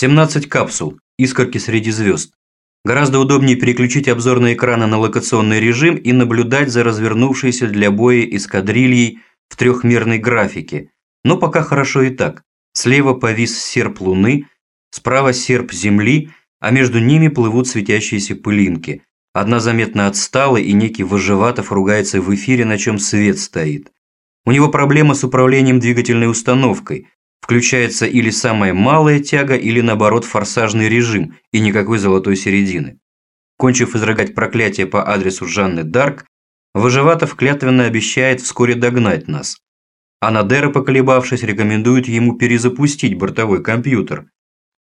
17 капсул, искорки среди звезд. Гораздо удобнее переключить обзорные экраны на локационный режим и наблюдать за развернувшейся для боя эскадрильей в трехмерной графике. Но пока хорошо и так. Слева повис серп Луны, справа серп Земли, а между ними плывут светящиеся пылинки. Одна заметно отстала, и некий Выживатов ругается в эфире, на чем свет стоит. У него проблема с управлением двигательной установкой. Включается или самая малая тяга, или наоборот форсажный режим, и никакой золотой середины. Кончив изрыгать проклятие по адресу Жанны Дарк, Выживатов клятвенно обещает вскоре догнать нас. А Надера, поколебавшись, рекомендует ему перезапустить бортовой компьютер.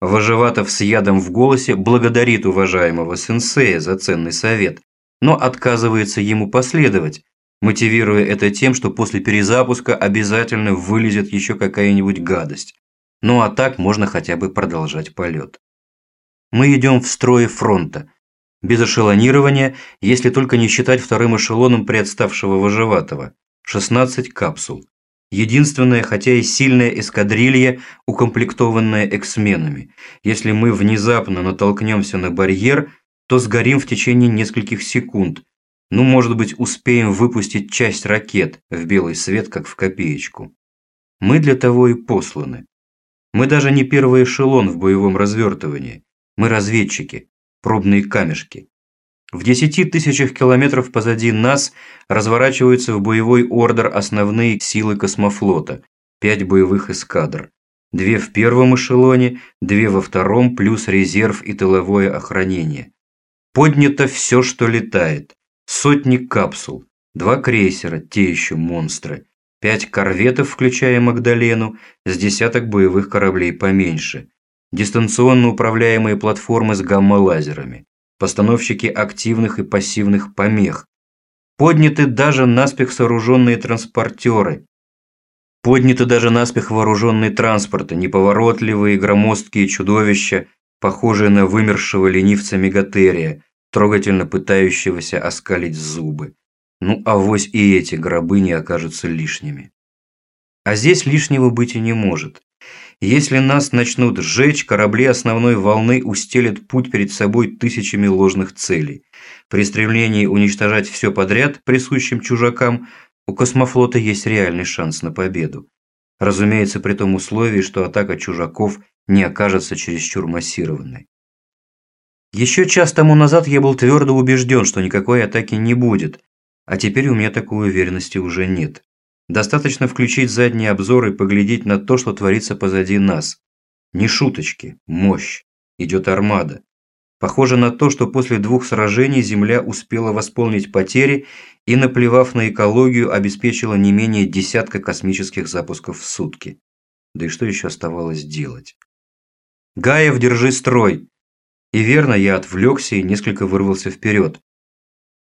Выживатов с ядом в голосе благодарит уважаемого сенсея за ценный совет, но отказывается ему последовать, мотивируя это тем, что после перезапуска обязательно вылезет еще какая-нибудь гадость. Ну а так можно хотя бы продолжать полет. Мы идем в строе фронта, без эшелонирования, если только не считать вторым эшелоном приотставшего вожеватого. 16 капсул. Единственная, хотя и сильная эскадрилья, укомплектованная эксменами. Если мы внезапно натолкнемся на барьер, то сгорим в течение нескольких секунд, ну, может быть, успеем выпустить часть ракет в белый свет, как в копеечку. Мы для того и посланы. Мы даже не первый эшелон в боевом развертывании. Мы разведчики, пробные камешки. В десяти тысячах километров позади нас разворачиваются в боевой ордер основные силы космофлота, пять боевых эскадр. Две в первом эшелоне, две во втором, плюс резерв и тыловое охранение. Поднято все, что летает. Сотни капсул, два крейсера, те еще монстры, пять корветов, включая Магдалену, с десяток боевых кораблей поменьше, дистанционно управляемые платформы с гамма-лазерами, постановщики активных и пассивных помех, подняты даже наспех сооруженные транспортеры, подняты даже наспех вооруженные транспорты, неповоротливые громоздкие чудовища, похожие на вымершего ленивца Мегатерия, трогательно пытающегося оскалить зубы. Ну, авось и эти гробы не окажутся лишними. А здесь лишнего быть и не может. Если нас начнут сжечь, корабли основной волны устелят путь перед собой тысячами ложных целей. При стремлении уничтожать все подряд присущим чужакам, у космофлота есть реальный шанс на победу. Разумеется, при том условии, что атака чужаков не окажется чересчур массированной. Еще час тому назад я был твердо убежден, что никакой атаки не будет, а теперь у меня такой уверенности уже нет. Достаточно включить задний обзор и поглядеть на то, что творится позади нас. Не шуточки, мощь. Идет армада. Похоже на то, что после двух сражений Земля успела восполнить потери и, наплевав на экологию, обеспечила не менее десятка космических запусков в сутки. Да и что еще оставалось делать? «Гаев, держи строй!» И верно, я отвлекся и несколько вырвался вперед.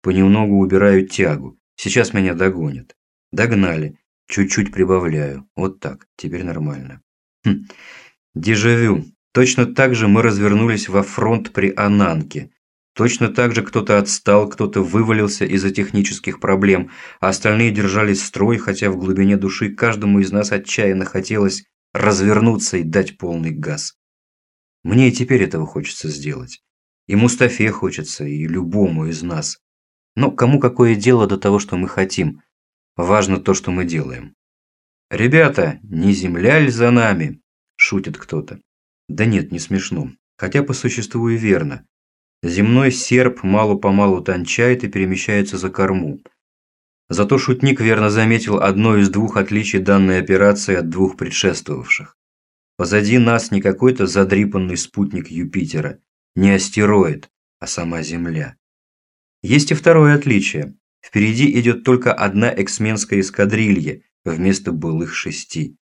Понемногу убираю тягу. Сейчас меня догонят. Догнали. Чуть-чуть прибавляю. Вот так. Теперь нормально. Хм. Дежавю. Точно так же мы развернулись во фронт при Ананке. Точно так же кто-то отстал, кто-то вывалился из-за технических проблем, а остальные держались строй, хотя в глубине души каждому из нас отчаянно хотелось развернуться и дать полный газ. Мне и теперь этого хочется сделать. И Мустафе хочется, и любому из нас. Но кому какое дело до того, что мы хотим? Важно то, что мы делаем. «Ребята, не земля ли за нами?» – шутит кто-то. Да нет, не смешно. Хотя по существу и верно. Земной серп мало-помалу тончает и перемещается за корму. Зато шутник верно заметил одно из двух отличий данной операции от двух предшествовавших. Позади нас не какой-то задрипанный спутник Юпитера, не астероид, а сама Земля. Есть и второе отличие. Впереди идет только одна эксменская эскадрилья вместо былых шести.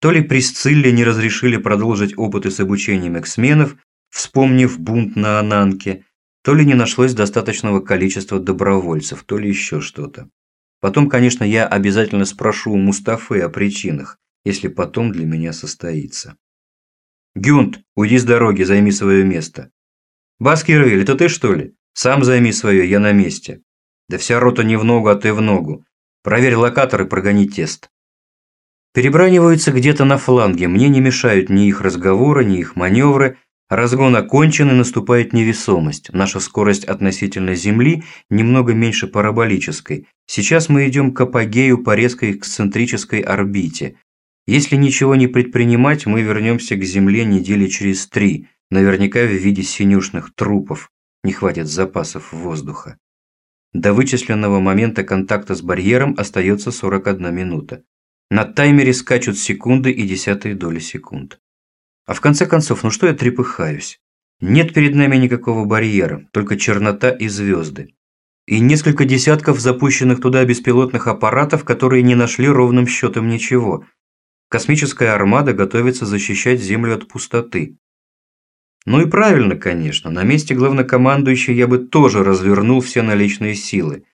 То ли при Сцилле не разрешили продолжить опыты с обучением эксменов, вспомнив бунт на Ананке, то ли не нашлось достаточного количества добровольцев, то ли еще что-то. Потом, конечно, я обязательно спрошу у Мустафы о причинах, если потом для меня состоится. Гюнт, уйди с дороги, займи свое место. Баскирвиль, это ты что ли? Сам займи свое, я на месте. Да вся рота не в ногу, а ты в ногу. Проверь локатор и прогони тест. Перебраниваются где-то на фланге, мне не мешают ни их разговоры, ни их маневры. Разгон окончен и наступает невесомость. Наша скорость относительно Земли немного меньше параболической. Сейчас мы идем к апогею по резкой эксцентрической орбите. Если ничего не предпринимать, мы вернемся к Земле недели через три, наверняка в виде синюшных трупов. Не хватит запасов воздуха. До вычисленного момента контакта с барьером остается 41 минута. На таймере скачут секунды и десятые доли секунд. А в конце концов, ну что я трепыхаюсь? Нет перед нами никакого барьера, только чернота и звезды. И несколько десятков запущенных туда беспилотных аппаратов, которые не нашли ровным счетом ничего. Космическая армада готовится защищать Землю от пустоты. Ну и правильно, конечно, на месте главнокомандующего я бы тоже развернул все наличные силы.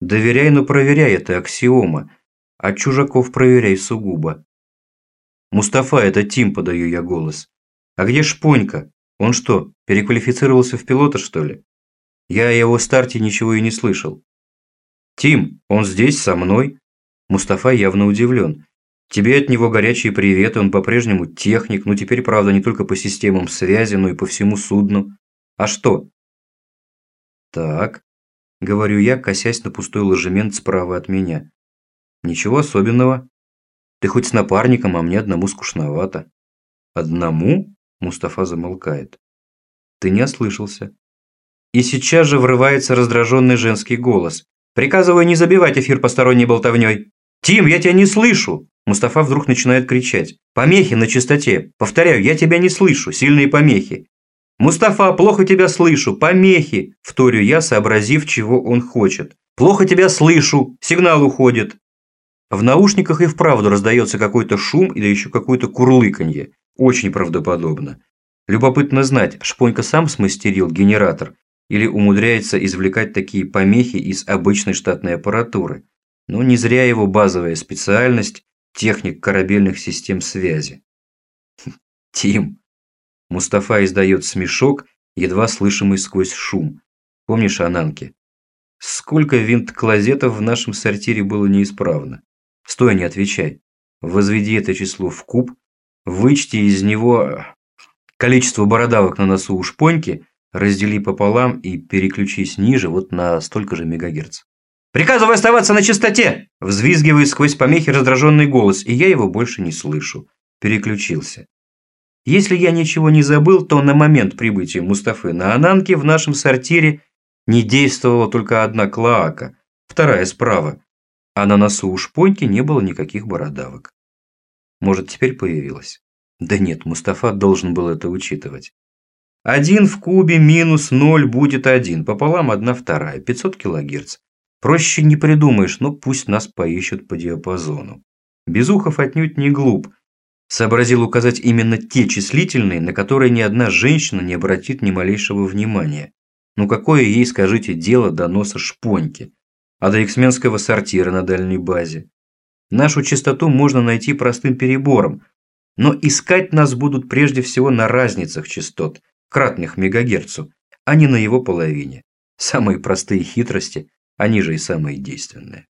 Доверяй, но проверяй, это аксиома. А чужаков проверяй сугубо. «Мустафа, это Тим», – подаю я голос. «А где Шпонька? Он что, переквалифицировался в пилота, что ли? Я о его старте ничего и не слышал». «Тим, он здесь, со мной?» Мустафа явно удивлен. «Тебе от него горячие приветы, он по-прежнему техник, ну теперь, правда, не только по системам связи, но и по всему судну. А что?» «Так», – говорю я, косясь на пустой ложемент справа от меня. «Ничего особенного. Ты хоть с напарником, а мне одному скучновато». «Одному?» – Мустафа замолкает. «Ты не ослышался». И сейчас же врывается раздраженный женский голос. «Приказываю не забивать эфир посторонней болтовней». «Тим, я тебя не слышу!» Мустафа вдруг начинает кричать. «Помехи на частоте! Повторяю, я тебя не слышу! Сильные помехи!» «Мустафа, плохо тебя слышу! Помехи!» Вторю я, сообразив, чего он хочет. «Плохо тебя слышу! Сигнал уходит!» В наушниках и вправду раздается какой-то шум или еще какое-то курлыканье. Очень правдоподобно. Любопытно знать, Шпонька сам смастерил генератор или умудряется извлекать такие помехи из обычной штатной аппаратуры. Но не зря его базовая специальность – техник корабельных систем связи. Тим. Мустафа издает смешок, едва слышимый сквозь шум. Помнишь Ананки? Сколько винт-клозетов в нашем сортире было неисправно? Стой, не отвечай. Возведи это число в куб, вычти из него количество бородавок на носу у шпоньки, раздели пополам и переключись ниже вот на столько же мегагерц. «Приказываю оставаться на чистоте!» Взвизгивает сквозь помехи раздраженный голос, и я его больше не слышу. Переключился. Если я ничего не забыл, то на момент прибытия Мустафы на Ананке в нашем сортире не действовала только одна клоака, вторая справа, а на носу у шпоньки не было никаких бородавок. Может, теперь появилась? Да нет, Мустафа должен был это учитывать. Один в кубе минус ноль будет один, пополам одна вторая, 500 килогерц. Проще не придумаешь, но пусть нас поищут по диапазону. Безухов отнюдь не глуп. Сообразил указать именно те числительные, на которые ни одна женщина не обратит ни малейшего внимания. Ну какое ей, скажите, дело до носа шпоньки? а до эксменского сортира на дальней базе. Нашу частоту можно найти простым перебором, но искать нас будут прежде всего на разницах частот, кратных мегагерцу, а не на его половине. Самые простые хитрости, они же и самые действенные.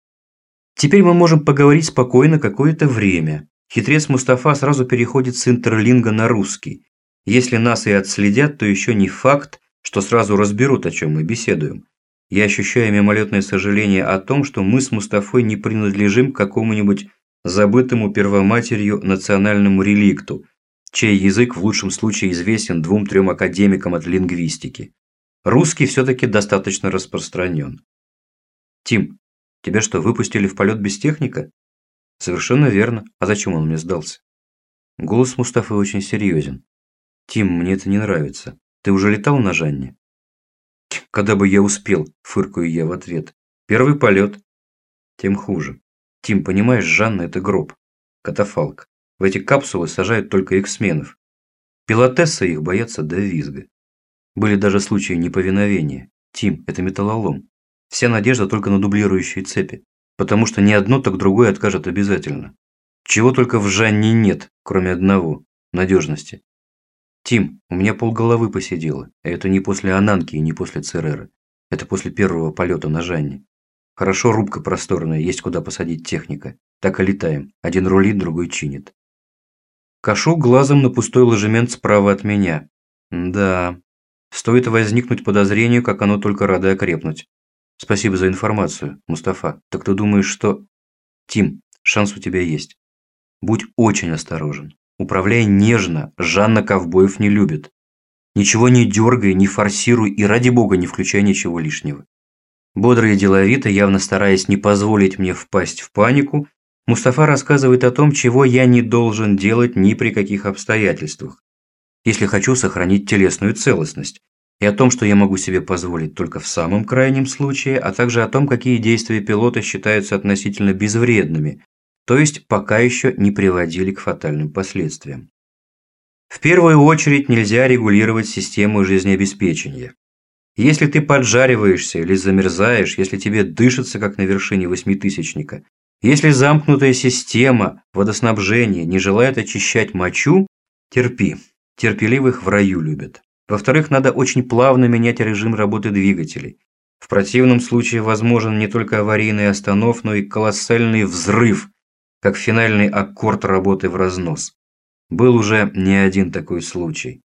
Теперь мы можем поговорить спокойно какое-то время. Хитрец Мустафа сразу переходит с интерлинга на русский. Если нас и отследят, то еще не факт, что сразу разберут, о чем мы беседуем. Я ощущаю мимолетное сожаление о том, что мы с Мустафой не принадлежим к какому-нибудь забытому первоматерью национальному реликту, чей язык в лучшем случае известен двум-трем академикам от лингвистики. Русский все-таки достаточно распространен. Тим, тебя что, выпустили в полет без техника? Совершенно верно. А зачем он мне сдался? Голос Мустафы очень серьезен. Тим, мне это не нравится. Ты уже летал на Жанне? Когда бы я успел, фыркаю я в ответ. Первый полет. Тем хуже. Тим, понимаешь, Жанна – это гроб. Катафалк. В эти капсулы сажают только эксменов. Пилотессы их боятся до визга. Были даже случаи неповиновения. Тим, это металлолом. Вся надежда только на дублирующие цепи. Потому что ни одно, так другое откажет обязательно. Чего только в Жанне нет, кроме одного – надежности. «Тим, у меня полголовы посидело. Это не после Ананки и не после Цереры. Это после первого полета на Жанне. Хорошо рубка просторная, есть куда посадить техника. Так и летаем. Один рулит, другой чинит. Кашу глазом на пустой ложемент справа от меня. Да, стоит возникнуть подозрению, как оно только радо окрепнуть. Спасибо за информацию, Мустафа. Так ты думаешь, что... Тим, шанс у тебя есть. Будь очень осторожен. Управляй нежно, Жанна ковбоев не любит. Ничего не дергай, не форсируй и ради бога не включай ничего лишнего. Бодро и деловито, явно стараясь не позволить мне впасть в панику, Мустафа рассказывает о том, чего я не должен делать ни при каких обстоятельствах, если хочу сохранить телесную целостность, и о том, что я могу себе позволить только в самом крайнем случае, а также о том, какие действия пилота считаются относительно безвредными, то есть пока еще не приводили к фатальным последствиям. В первую очередь нельзя регулировать систему жизнеобеспечения. Если ты поджариваешься или замерзаешь, если тебе дышится, как на вершине восьмитысячника, если замкнутая система водоснабжения не желает очищать мочу, терпи. Терпеливых в раю любят. Во-вторых, надо очень плавно менять режим работы двигателей. В противном случае возможен не только аварийный останов, но и колоссальный взрыв, как финальный аккорд работы в разнос. Был уже не один такой случай.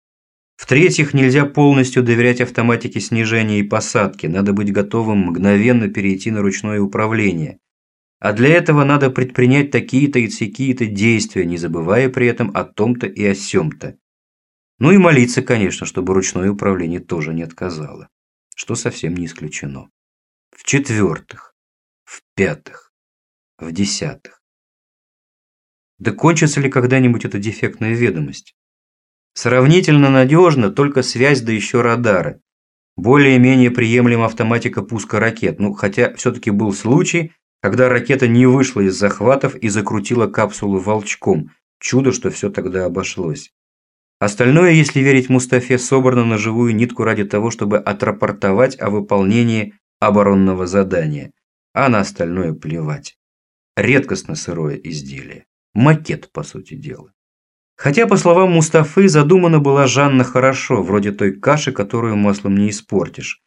В-третьих, нельзя полностью доверять автоматике снижения и посадки, надо быть готовым мгновенно перейти на ручное управление. А для этого надо предпринять такие-то и такие-то действия, не забывая при этом о том-то и о сём-то. Ну и молиться, конечно, чтобы ручное управление тоже не отказало, что совсем не исключено. В-четвертых, в-пятых, в-десятых. Да кончится ли когда-нибудь эта дефектная ведомость? Сравнительно надежно только связь да еще радары. Более-менее приемлема автоматика пуска ракет, ну хотя все-таки был случай, когда ракета не вышла из захватов и закрутила капсулу волчком. Чудо, что все тогда обошлось. Остальное, если верить Мустафе, собрано на живую нитку ради того, чтобы отрапортовать о выполнении оборонного задания. А на остальное плевать. Редкостно сырое изделие. Макет, по сути дела. Хотя, по словам Мустафы, задумана была Жанна хорошо, вроде той каши, которую маслом не испортишь.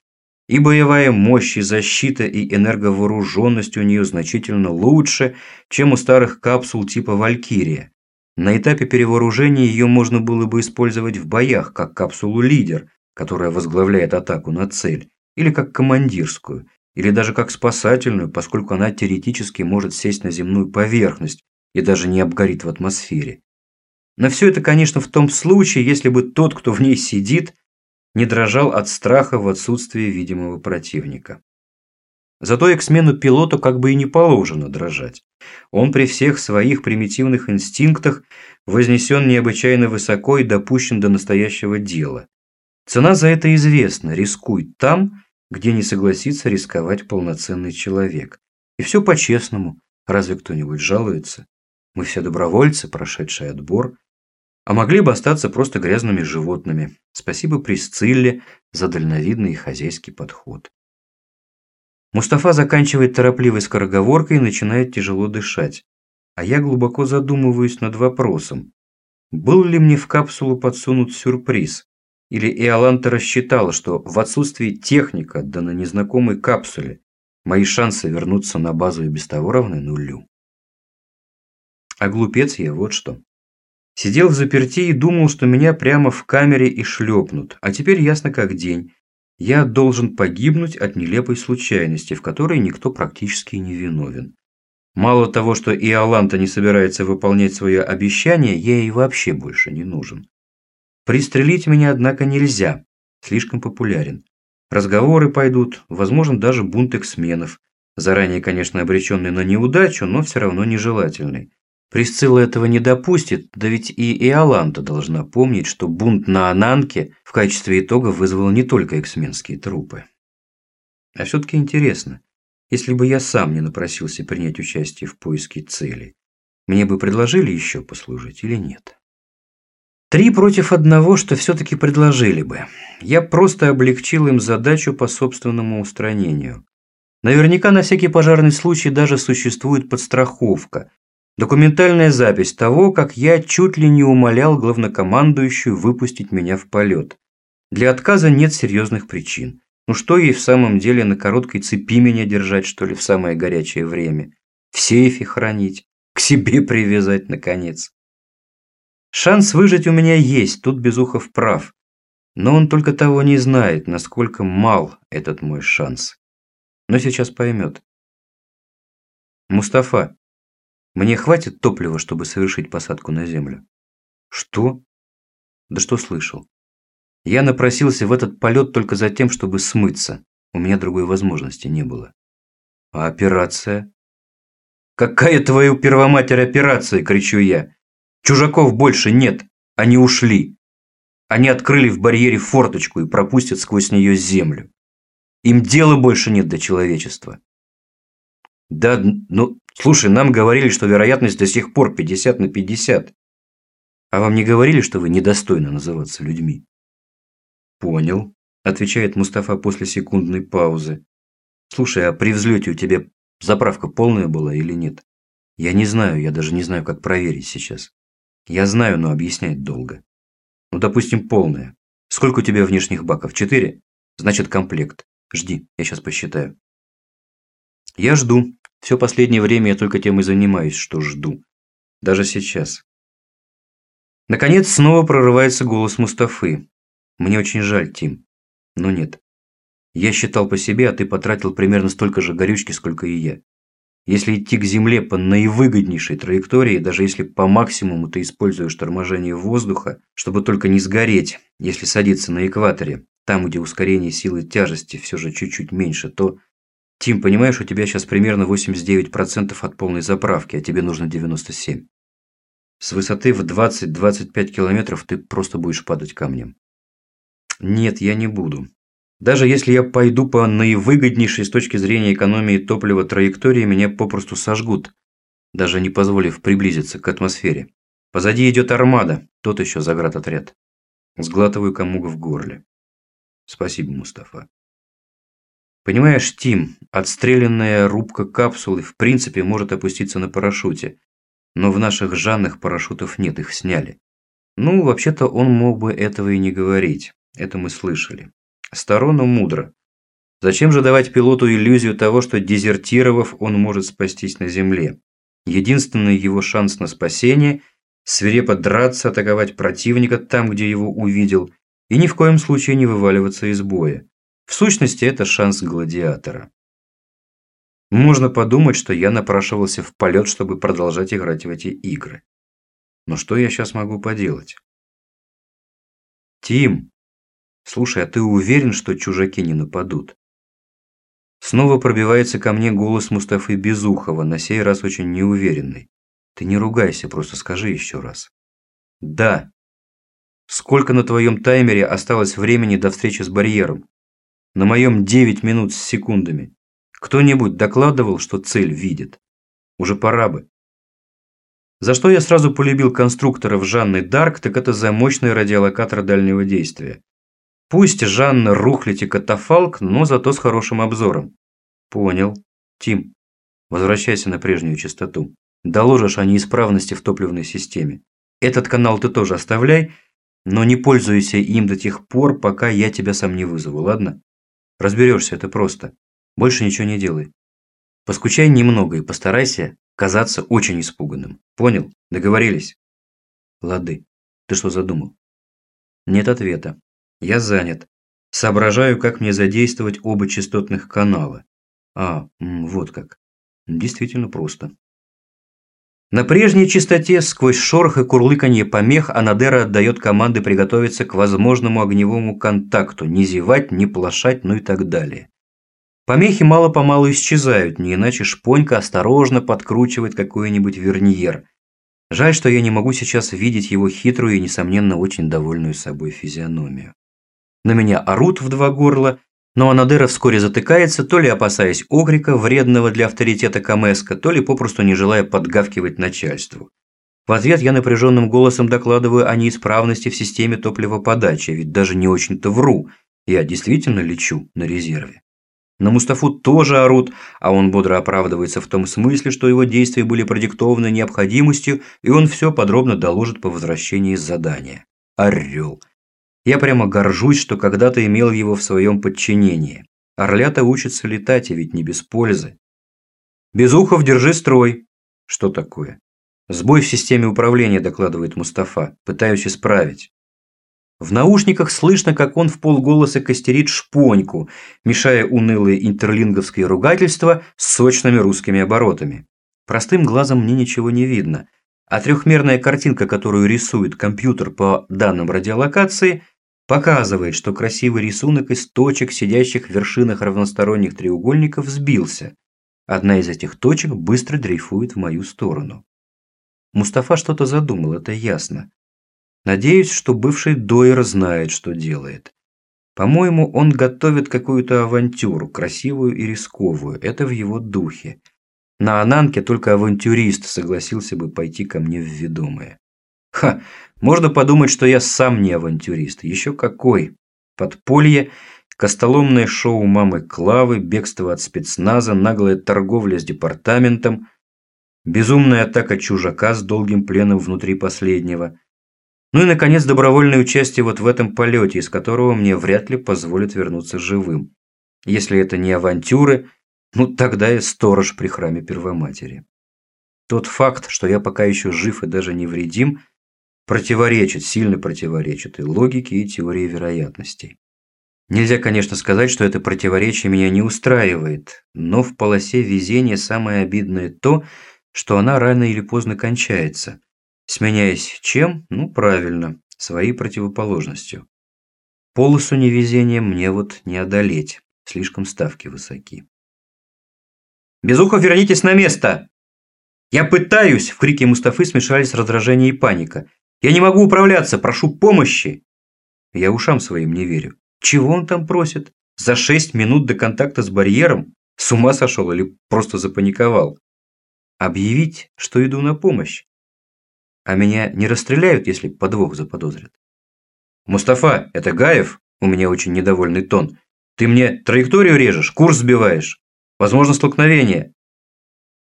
И боевая мощь, и защита, и энерговооруженность у нее значительно лучше, чем у старых капсул типа «Валькирия». На этапе перевооружения ее можно было бы использовать в боях, как капсулу «Лидер», которая возглавляет атаку на цель, или как командирскую, или даже как спасательную, поскольку она теоретически может сесть на земную поверхность, и даже не обгорит в атмосфере. Но все это, конечно, в том случае, если бы тот, кто в ней сидит, не дрожал от страха в отсутствии видимого противника. Зато эксмену пилоту как бы и не положено дрожать. Он при всех своих примитивных инстинктах вознесен необычайно высоко и допущен до настоящего дела. Цена за это известна, рискуй там, где не согласится рисковать полноценный человек. И все по-честному, разве кто-нибудь жалуется? Мы все добровольцы, прошедшие отбор, а могли бы остаться просто грязными животными. Спасибо Присцилле за дальновидный и хозяйский подход. Мустафа заканчивает торопливой скороговоркой и начинает тяжело дышать. А я глубоко задумываюсь над вопросом. Был ли мне в капсулу подсунут сюрприз? Или Иоланта рассчитала, что в отсутствии техника, да на незнакомой капсуле, мои шансы вернуться на базу и без того равны нулю? А глупец я вот что. Сидел в заперти и думал, что меня прямо в камере и шлепнут. А теперь ясно как день. Я должен погибнуть от нелепой случайности, в которой никто практически не виновен. Мало того, что и Аланта не собирается выполнять свое обещание, я ей вообще больше не нужен. Пристрелить меня, однако, нельзя. Слишком популярен. Разговоры пойдут, возможен даже бунт эксменов. Заранее, конечно, обреченный на неудачу, но все равно нежелательный. Присцилла этого не допустит, да ведь и Иоланта должна помнить, что бунт на Ананке в качестве итога вызвал не только эксменские трупы. А все-таки интересно, если бы я сам не напросился принять участие в поиске цели, мне бы предложили еще послужить или нет? Три против одного, что все-таки предложили бы. Я просто облегчил им задачу по собственному устранению. Наверняка на всякий пожарный случай даже существует подстраховка, Документальная запись того, как я чуть ли не умолял главнокомандующую выпустить меня в полет. Для отказа нет серьезных причин. Ну что ей в самом деле на короткой цепи меня держать, что ли, в самое горячее время? В сейфе хранить? К себе привязать, наконец? Шанс выжить у меня есть, тут Безухов прав. Но он только того не знает, насколько мал этот мой шанс. Но сейчас поймет. Мустафа, мне хватит топлива, чтобы совершить посадку на землю? Что? Да что слышал? Я напросился в этот полет только за тем, чтобы смыться. У меня другой возможности не было. А операция? Какая твою первоматерь операция, кричу я. Чужаков больше нет, они ушли. Они открыли в барьере форточку и пропустят сквозь нее землю. Им дела больше нет до человечества. Да, ну, слушай, нам говорили, что вероятность до сих пор 50 на 50. А вам не говорили, что вы недостойны называться людьми? «Понял», – отвечает Мустафа после секундной паузы. «Слушай, а при взлете у тебя заправка полная была или нет? Я не знаю, я даже не знаю, как проверить сейчас. Я знаю, но объяснять долго. Ну, допустим, полная. Сколько у тебя внешних баков? Четыре? Значит, комплект. Жди, я сейчас посчитаю». Я жду. Все последнее время я только тем и занимаюсь, что жду. Даже сейчас. Наконец снова прорывается голос Мустафы. Мне очень жаль, Тим. Но нет. Я считал по себе, а ты потратил примерно столько же горючки, сколько и я. Если идти к Земле по наивыгоднейшей траектории, даже если по максимуму ты используешь торможение воздуха, чтобы только не сгореть, если садиться на экваторе, там, где ускорение силы тяжести все же чуть-чуть меньше, то... Тим, понимаешь, у тебя сейчас примерно 89% от полной заправки, а тебе нужно 97%. С высоты в 20-25 километров ты просто будешь падать камнем. Нет, я не буду. Даже если я пойду по наивыгоднейшей с точки зрения экономии топлива траектории, меня попросту сожгут, даже не позволив приблизиться к атмосфере. Позади идет армада, тот еще заградотряд. Сглатываю комуг в горле. Спасибо, Мустафа. Понимаешь, Тим, отстрелянная рубка капсулы в принципе может опуститься на парашюте, но в наших жанных парашютов нет, их сняли. Ну, вообще-то он мог бы этого и не говорить. Это мы слышали. Сторона мудро. Зачем же давать пилоту иллюзию того, что дезертировав, он может спастись на земле? Единственный его шанс на спасение – свирепо драться, атаковать противника там, где его увидел, и ни в коем случае не вываливаться из боя. В сущности, это шанс гладиатора. Можно подумать, что я напрашивался в полет, чтобы продолжать играть в эти игры. Но что я сейчас могу поделать? «Тим!» «Слушай, а ты уверен, что чужаки не нападут?» Снова пробивается ко мне голос Мустафы Безухова, на сей раз очень неуверенный. «Ты не ругайся, просто скажи еще раз». «Да». «Сколько на твоем таймере осталось времени до встречи с барьером?» «На моем 9 минут с секундами. Кто-нибудь докладывал, что цель видит? Уже пора бы». За что я сразу полюбил конструкторов Жанны Дарк, так это за мощный радиолокатор дальнего действия. Пусть Жанна рухлядь и катафалк, но зато с хорошим обзором. Понял. Тим, возвращайся на прежнюю частоту. Доложишь о неисправности в топливной системе. Этот канал ты тоже оставляй, но не пользуйся им до тех пор, пока я тебя сам не вызову, ладно? Разберешься, это просто. Больше ничего не делай. Поскучай немного и постарайся казаться очень испуганным. Понял? Договорились? Лады. Ты что задумал? Нет ответа. Я занят. Соображаю, как мне задействовать оба частотных канала. А, вот как. Действительно просто. На прежней частоте, сквозь шорох и курлыканье помех, Анадера отдает команды приготовиться к возможному огневому контакту, не зевать, не плашать, ну и так далее. Помехи мало-помалу исчезают, не иначе шпонька осторожно подкручивает какой-нибудь верниер. Жаль, что я не могу сейчас видеть его хитрую и, несомненно, очень довольную собой физиономию. На меня орут в два горла, но Анадера вскоре затыкается, то ли опасаясь окрика, вредного для авторитета Камеска, то ли попросту не желая подгавкивать начальству. В ответ я напряженным голосом докладываю о неисправности в системе топливоподачи, ведь даже не очень-то вру, я действительно лечу на резерве. На Мустафу тоже орут, а он бодро оправдывается в том смысле, что его действия были продиктованы необходимостью, и он все подробно доложит по возвращении с задания. Орел. Я прямо горжусь, что когда-то имел его в своем подчинении. Орлята учатся летать, и ведь не без пользы. Безухов, держи строй. Что такое? Сбой в системе управления, докладывает Мустафа. Пытаюсь исправить. В наушниках слышно, как он в полголоса костерит шпоньку, мешая унылые интерлинговские ругательства с сочными русскими оборотами. Простым глазом мне ничего не видно, а трехмерная картинка, которую рисует компьютер по данным радиолокации, показывает, что красивый рисунок из точек, сидящих в вершинах равносторонних треугольников, сбился. Одна из этих точек быстро дрейфует в мою сторону. Мустафа что-то задумал, это ясно. Надеюсь, что бывший Дойер знает, что делает. По-моему, он готовит какую-то авантюру, красивую и рисковую. Это в его духе. На Ананке только авантюрист согласился бы пойти ко мне в ведомое. Ха, можно подумать, что я сам не авантюрист. Еще какой. Подполье, костоломное шоу мамы Клавы, бегство от спецназа, наглая торговля с департаментом, безумная атака чужака с долгим пленом внутри последнего – ну и, наконец, добровольное участие вот в этом полете, из которого мне вряд ли позволят вернуться живым. Если это не авантюры, ну тогда я сторож при храме Первоматери. Тот факт, что я пока еще жив и даже невредим, противоречит, сильно противоречит и логике, и теории вероятностей. Нельзя, конечно, сказать, что это противоречие меня не устраивает, но в полосе везения самое обидное то, что она рано или поздно кончается. Сменяясь чем? Ну, правильно, своей противоположностью. Полосу невезения мне вот не одолеть, слишком ставки высоки. «Безухов, вернитесь на место!» «Я пытаюсь!» – в крике Мустафы смешались раздражение и паника. «Я не могу управляться! Прошу помощи!» Я ушам своим не верю. Чего он там просит? За шесть минут до контакта с барьером? С ума сошел или просто запаниковал? Объявить, что иду на помощь? А меня не расстреляют, если подвох заподозрят? «Мустафа, это Гаев?» У меня очень недовольный тон. «Ты мне траекторию режешь, курс сбиваешь. Возможно, столкновение».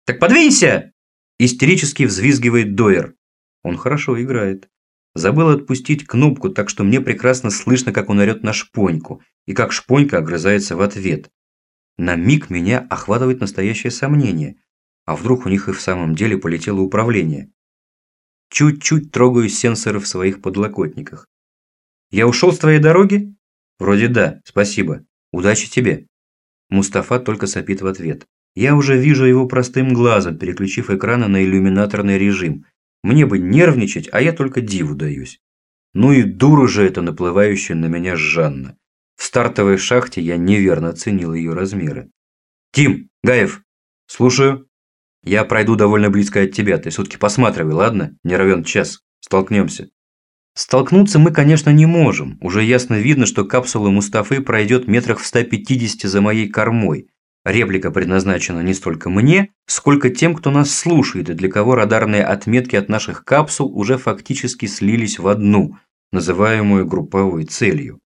«Так подвинься!» Истерически взвизгивает Дойер. Он хорошо играет. Забыл отпустить кнопку, так что мне прекрасно слышно, как он орет на шпоньку, и как шпонька огрызается в ответ. На миг меня охватывает настоящее сомнение. А вдруг у них и в самом деле полетело управление? Чуть-чуть трогаю сенсоры в своих подлокотниках. «Я ушел с твоей дороги?» «Вроде да, спасибо. Удачи тебе». Мустафа только сопит в ответ. Я уже вижу его простым глазом, переключив экраны на иллюминаторный режим. Мне бы нервничать, а я только диву даюсь. Ну и дура же это наплывающая на меня Жанна. В стартовой шахте я неверно оценил ее размеры. «Тим! Гаев! Слушаю!» Я пройду довольно близко от тебя, ты сутки посматривай, ладно? Не равен час. Столкнемся. Столкнуться мы, конечно, не можем. Уже ясно видно, что капсула Мустафы пройдет метрах в 150 за моей кормой. Реплика предназначена не столько мне, сколько тем, кто нас слушает и для кого радарные отметки от наших капсул уже фактически слились в одну, называемую групповой целью.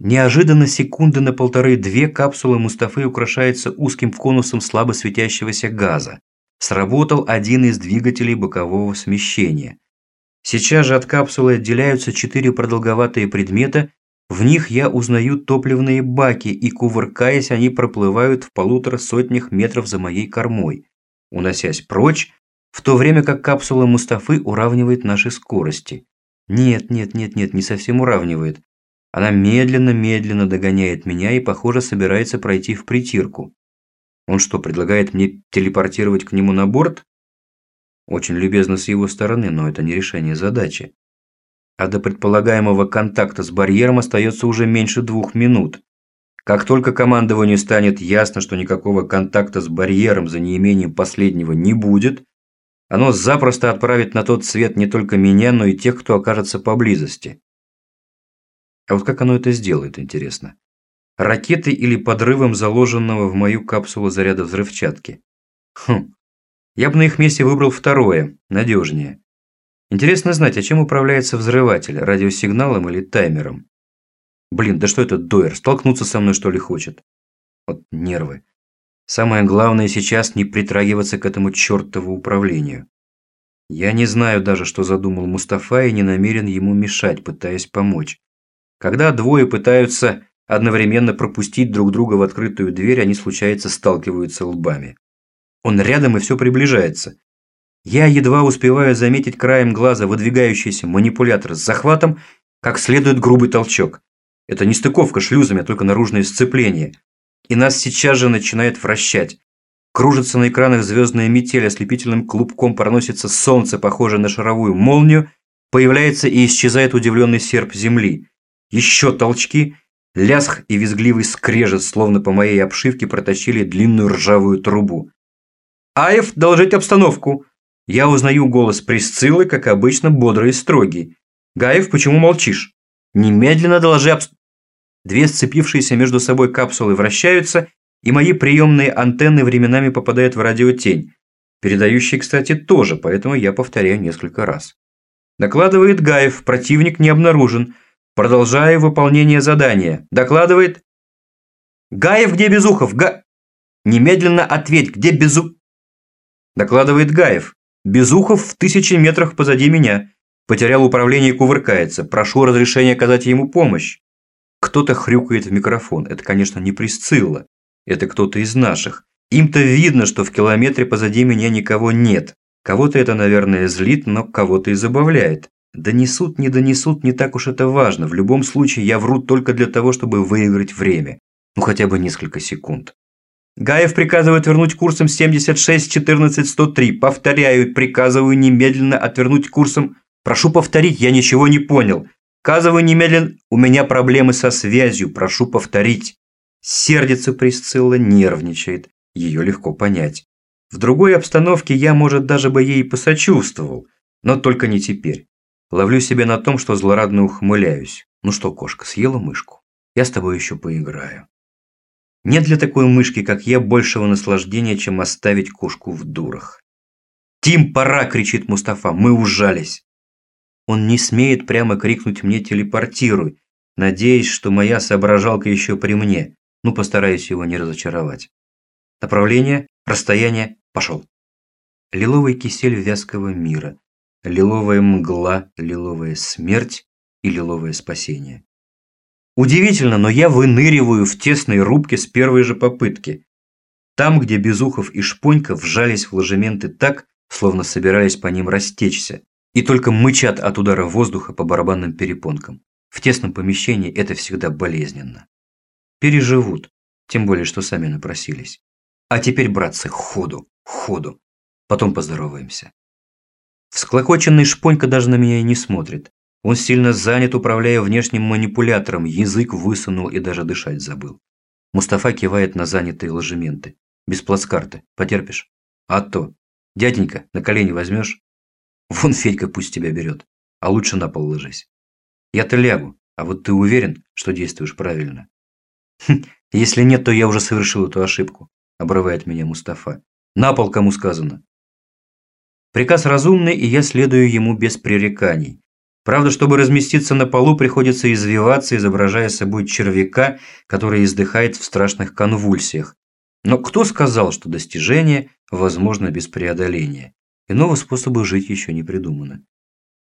Неожиданно секунды на полторы-две капсула Мустафы украшается узким конусом слабо светящегося газа. Сработал один из двигателей бокового смещения. Сейчас же от капсулы отделяются четыре продолговатые предмета, в них я узнаю топливные баки, и, кувыркаясь, они проплывают в полутора сотнях метров за моей кормой, уносясь прочь, в то время как капсула Мустафы уравнивает наши скорости. Нет, нет, нет, нет, не совсем уравнивает. Она медленно-медленно догоняет меня и, похоже, собирается пройти в притирку. Он что, предлагает мне телепортировать к нему на борт? Очень любезно с его стороны, но это не решение задачи. А до предполагаемого контакта с барьером остается уже меньше двух минут. Как только командованию станет ясно, что никакого контакта с барьером за неимением последнего не будет, оно запросто отправит на тот свет не только меня, но и тех, кто окажется поблизости. А вот как оно это сделает, интересно? Ракетой или подрывом заложенного в мою капсулу заряда взрывчатки. Хм. Я бы на их месте выбрал второе, надежнее. Интересно знать, а чем управляется взрыватель, радиосигналом или таймером? Блин, да что этот Дойер, столкнуться со мной что ли хочет? Вот нервы. Самое главное сейчас не притрагиваться к этому чертову управлению. Я не знаю даже, что задумал Мустафа и не намерен ему мешать, пытаясь помочь. Когда двое пытаются одновременно пропустить друг друга в открытую дверь, они, случается, сталкиваются лбами. Он рядом и все приближается. Я едва успеваю заметить краем глаза выдвигающийся манипулятор с захватом, как следует грубый толчок. Это не стыковка шлюзами, а только наружное сцепление. И нас сейчас же начинает вращать. Кружится на экранах звездная метель, ослепительным клубком проносится солнце, похожее на шаровую молнию, появляется и исчезает удивленный серп земли. Еще толчки, лязг и визгливый скрежет, словно по моей обшивке протащили длинную ржавую трубу. «Аев, доложить обстановку!» Я узнаю голос Присциллы, как обычно, бодрый и строгий. «Гаев, почему молчишь?» «Немедленно доложи обстановку!» Две сцепившиеся между собой капсулы вращаются, и мои приемные антенны временами попадают в радиотень. Передающие, кстати, тоже, поэтому я повторяю несколько раз. Докладывает Гаев, противник не обнаружен. Продолжая выполнение задания. Докладывает... Гаев, где Безухов? Га... Немедленно ответь, где Безу... Докладывает Гаев. Безухов в тысячи метрах позади меня. Потерял управление и кувыркается. Прошу разрешения оказать ему помощь. Кто-то хрюкает в микрофон. Это, конечно, не Присцилла. Это кто-то из наших. Им-то видно, что в километре позади меня никого нет. Кого-то это, наверное, злит, но кого-то и забавляет. Донесут, не донесут, не так уж это важно. В любом случае, я вру только для того, чтобы выиграть время. Ну, хотя бы несколько секунд. Гаев приказывает вернуть курсом 76-14-103. Повторяю, приказываю немедленно отвернуть курсом... Прошу повторить, я ничего не понял. Сказываю немедленно, у меня проблемы со связью, прошу повторить. Сердится Присцилла, нервничает. Ее легко понять. В другой обстановке я, может, даже бы ей посочувствовал, но только не теперь. Ловлю себя на том, что злорадно ухмыляюсь. Ну что, кошка, съела мышку? Я с тобой еще поиграю. Нет для такой мышки, как я, большего наслаждения, чем оставить кошку в дурах. «Тим, пора!» – кричит Мустафа. «Мы ужались!» Он не смеет прямо крикнуть мне «телепортируй», надеясь, что моя соображалка еще при мне. Ну, постараюсь его не разочаровать. Направление, расстояние, пошел. Лиловый кисель вязкого мира, лиловая мгла, лиловая смерть и лиловое спасение. Удивительно, но я выныриваю в тесной рубке с первой же попытки. Там, где Безухов и Шпонька вжались в ложементы так, словно собирались по ним растечься, и только мычат от удара воздуха по барабанным перепонкам. В тесном помещении это всегда болезненно. Переживут, тем более, что сами напросились. А теперь, братцы, ходу, ходу. Потом поздороваемся. Всклокоченный шпонька даже на меня и не смотрит. Он сильно занят, управляя внешним манипулятором, язык высунул и даже дышать забыл. Мустафа кивает на занятые ложементы. Без плацкарта. Потерпишь? А то. Дяденька, на колени возьмешь? Вон Федька пусть тебя берет. А лучше на пол ложись. Я-то лягу, а вот ты уверен, что действуешь правильно? Хм, если нет, то я уже совершил эту ошибку, обрывает меня Мустафа. На пол кому сказано. Приказ разумный, и я следую ему без пререканий. Правда, чтобы разместиться на полу, приходится извиваться, изображая собой червяка, который издыхает в страшных конвульсиях. Но кто сказал, что достижение возможно без преодоления? Иного способа жить еще не придумано.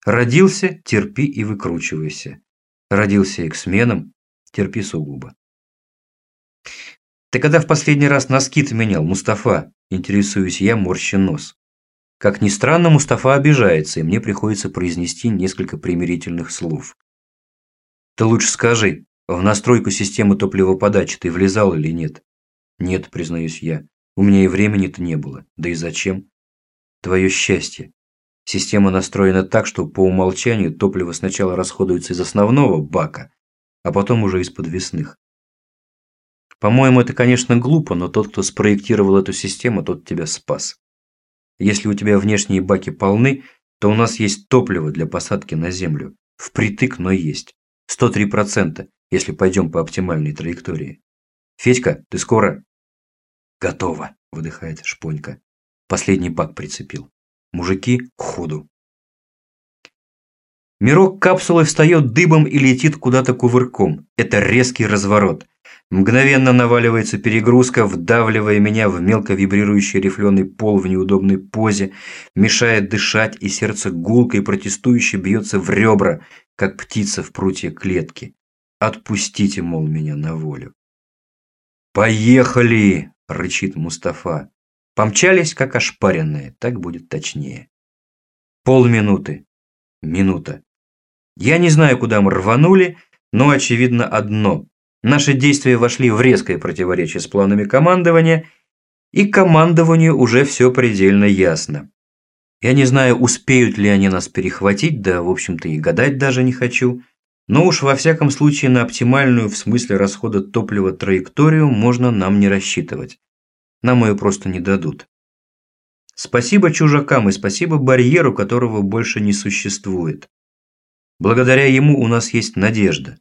Родился – терпи и выкручивайся. Родился эксменом – терпи сугубо. Ты когда в последний раз носки менял, Мустафа? Интересуюсь я, морща нос. Как ни странно, Мустафа обижается, и мне приходится произнести несколько примирительных слов. Ты лучше скажи, в настройку системы топливоподачи ты влезал или нет? Нет, признаюсь я. У меня и времени-то не было. Да и зачем? Твое счастье. Система настроена так, что по умолчанию топливо сначала расходуется из основного бака, а потом уже из подвесных. По-моему, это, конечно, глупо, но тот, кто спроектировал эту систему, тот тебя спас. Если у тебя внешние баки полны, то у нас есть топливо для посадки на Землю. Впритык, но есть. 103%, если пойдем по оптимальной траектории. Федька, ты скоро? Готово, выдыхает Шпонька. Последний бак прицепил. Мужики к ходу. Мирок капсулы встает дыбом и летит куда-то кувырком. Это резкий разворот. Мгновенно наваливается перегрузка, вдавливая меня в мелко вибрирующий рифленый пол в неудобной позе, мешает дышать, и сердце гулко и протестующе бьется в ребра, как птица в прутье клетки. Отпустите, мол, меня на волю. «Поехали!» – рычит Мустафа. Помчались, как ошпаренные, так будет точнее. Полминуты. Минута. Я не знаю, куда мы рванули, но очевидно одно. Наши действия вошли в резкое противоречие с планами командования, и командованию уже все предельно ясно. Я не знаю, успеют ли они нас перехватить, да, в общем-то, и гадать даже не хочу. Но уж во всяком случае на оптимальную в смысле расхода топлива траекторию можно нам не рассчитывать. Нам ее просто не дадут. Спасибо чужакам и спасибо барьеру, которого больше не существует. Благодаря ему у нас есть надежда.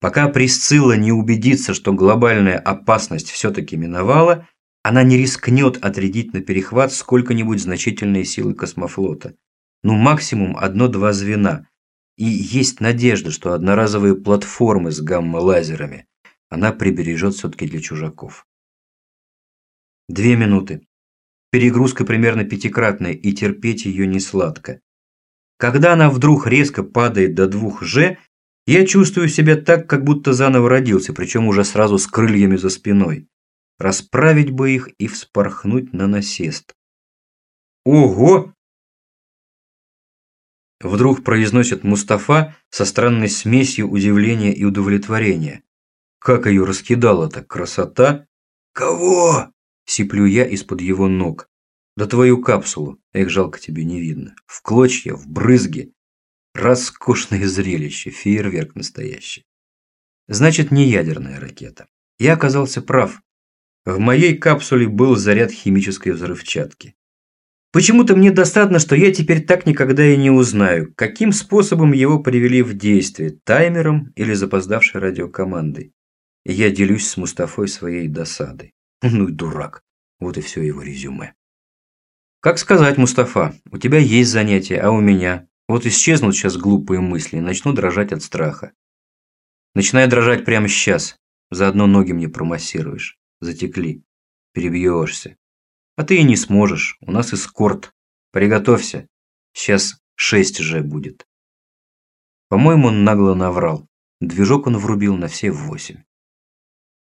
Пока Присцилла не убедится, что глобальная опасность все-таки миновала, она не рискнет отрядить на перехват сколько-нибудь значительные силы космофлота. Ну, максимум одно-два звена. И есть надежда, что одноразовые платформы с гамма-лазерами она прибережет все-таки для чужаков. Две минуты. Перегрузка примерно пятикратная, и терпеть ее не сладко. Когда она вдруг резко падает до двух G, я чувствую себя так, как будто заново родился, причем уже сразу с крыльями за спиной. Расправить бы их и вспорхнуть на насест. Ого! Вдруг произносит Мустафа со странной смесью удивления и удовлетворения. Как ее раскидала-то, красота! Кого? Сиплю я из-под его ног. Да твою капсулу, эх, жалко тебе не видно. В клочья, в брызги. Роскошное зрелище, фейерверк настоящий. Значит, не ядерная ракета. Я оказался прав. В моей капсуле был заряд химической взрывчатки. Почему-то мне достаточно, что я теперь так никогда и не узнаю, каким способом его привели в действие, таймером или запоздавшей радиокомандой. Я делюсь с Мустафой своей досадой. Ну и дурак. Вот и все его резюме. Как сказать, Мустафа, у тебя есть занятия, а у меня? Вот исчезнут сейчас глупые мысли, начну дрожать от страха. Начинай дрожать прямо сейчас, заодно ноги мне промассируешь. Затекли. Перебьешься. А ты и не сможешь, у нас эскорт. Приготовься, сейчас шесть же будет. По-моему, он нагло наврал. Движок он врубил на все восемь.